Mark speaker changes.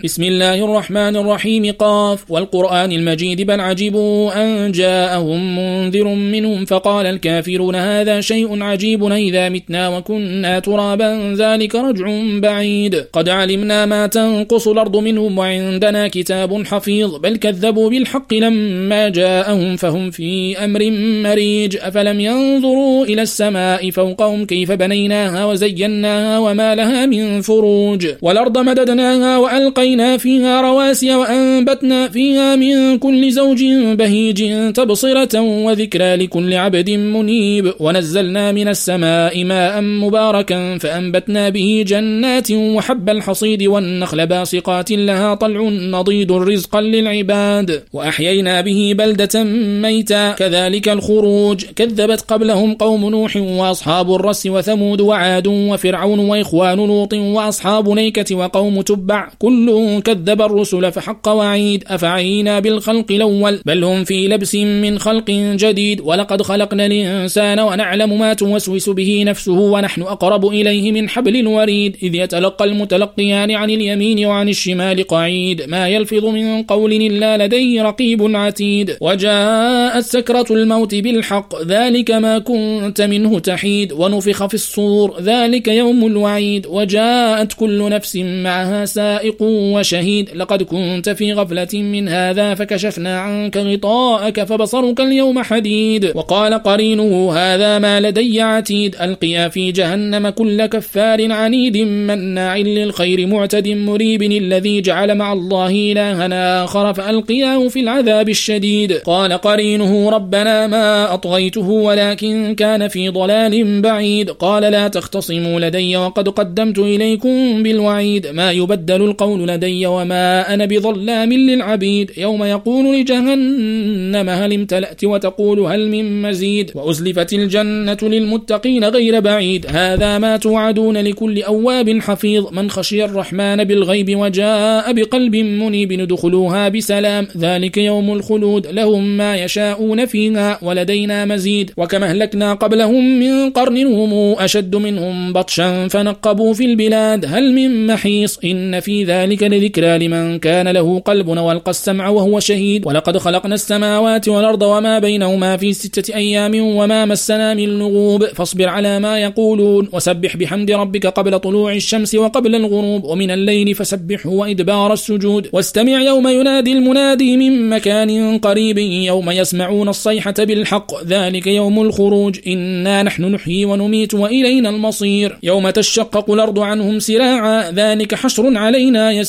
Speaker 1: بسم الله الرحمن الرحيم. قاف والقرآن المجيد بل عجبوا أن جاءهم منذر منهم فقال الكافرون هذا شيء عجيب إذا متنا وكنا ترابا ذلك رجع بعيد. قد علمنا ما تنقص الأرض منهم وعندنا كتاب حفيظ. بل كذبوا بالحق لما جاءهم فهم في أمر مريج. أفلم ينظروا إلى السماء فوقهم كيف بنيناها وزيناها وما لها من فروج. والأرض مددناها وألقى وألقينا فيها رواسي وأنبتنا فيها من كل زوج بهيج تبصرة وذكرى لكل عبد منيب. ونزلنا من السماء ماء مباركا فأنبتنا به جنات وحب الحصيد والنخل باسقات لها طلع نضيد رزقا للعباد. وأحيينا به بلدة ميتا. كذلك الخروج. كذبت قبلهم قوم نوح وأصحاب الرس وثمود وعاد وفرعون وإخوان لوط وأصحاب نيكة وقوم تبع. كل كذب الرسل فحق وعيد أفعينا بالخلق الأول؟ بل هم في لبس من خلق جديد. ولقد خلقنا الإنسان ونعلم ما توسوس به نفسه ونحن أقرب إليه من حبل الوريد. إذ يتلقى المتلقيان عن اليمين وعن الشمال قعيد. ما يلفظ من قول إلا لديه رقيب عتيد. وجاءت سكرة الموت بالحق. ذلك ما كنت منه تحيد. ونفخ في الصور. ذلك يوم الوعيد. وجاءت كل نفس معها سائق وشهيد. لقد كنت في غفلة من هذا فكشفنا عنك غطاءك فبصرك اليوم حديد. وقال قرينه هذا ما لدي عتيد. ألقيا في جهنم كل كفار عنيد مناع للخير معتد مريب الذي جعل مع الله إلهنا آخر فألقياه في العذاب الشديد. قال قرينه ربنا ما أطغيته ولكن كان في ضلال بعيد. قال لا تختصموا لدي وقد قدمت إليكم بالوعيد. ما يبدل القول لدي وما أنا بظلام للعبيد. يوم يقول لجهنم هل امتلأت وتقول هل من مزيد؟ وأزلفت الجنة للمتقين غير بعيد. هذا ما توعدون لكل أواب حفيظ. من خشي الرحمن بالغيب وجاء بقلب منيب ندخلوها بسلام. ذلك يوم الخلود. لهم ما يشاءون فيها ولدينا مزيد. وكما أهلكنا قبلهم من قرن هم أشد منهم بطشا فنقبوا في البلاد. هل من محيص؟ إن في ذلك ذلك لذكرى لمن كان له قلب وألقى السمع وهو شهيد. ولقد خلقنا السماوات والأرض وما بينهما في ستة أيام وما مسنا من لغوب. فاصبر على ما يقولون وسبح بحمد ربك قبل طلوع الشمس وقبل الغروب ومن الليل فسبحه وإدبار السجود. واستمع يوم ينادي المنادي من مكان قريب يوم يسمعون الصيحة بالحق. ذلك يوم الخروج. إنا نحن نحيي ونميت وإلينا المصير. يوم تشقق الأرض عنهم سراعا. ذلك حشر علينا